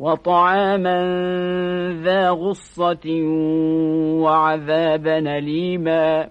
وطعاما ذا غصة وعذابا ليما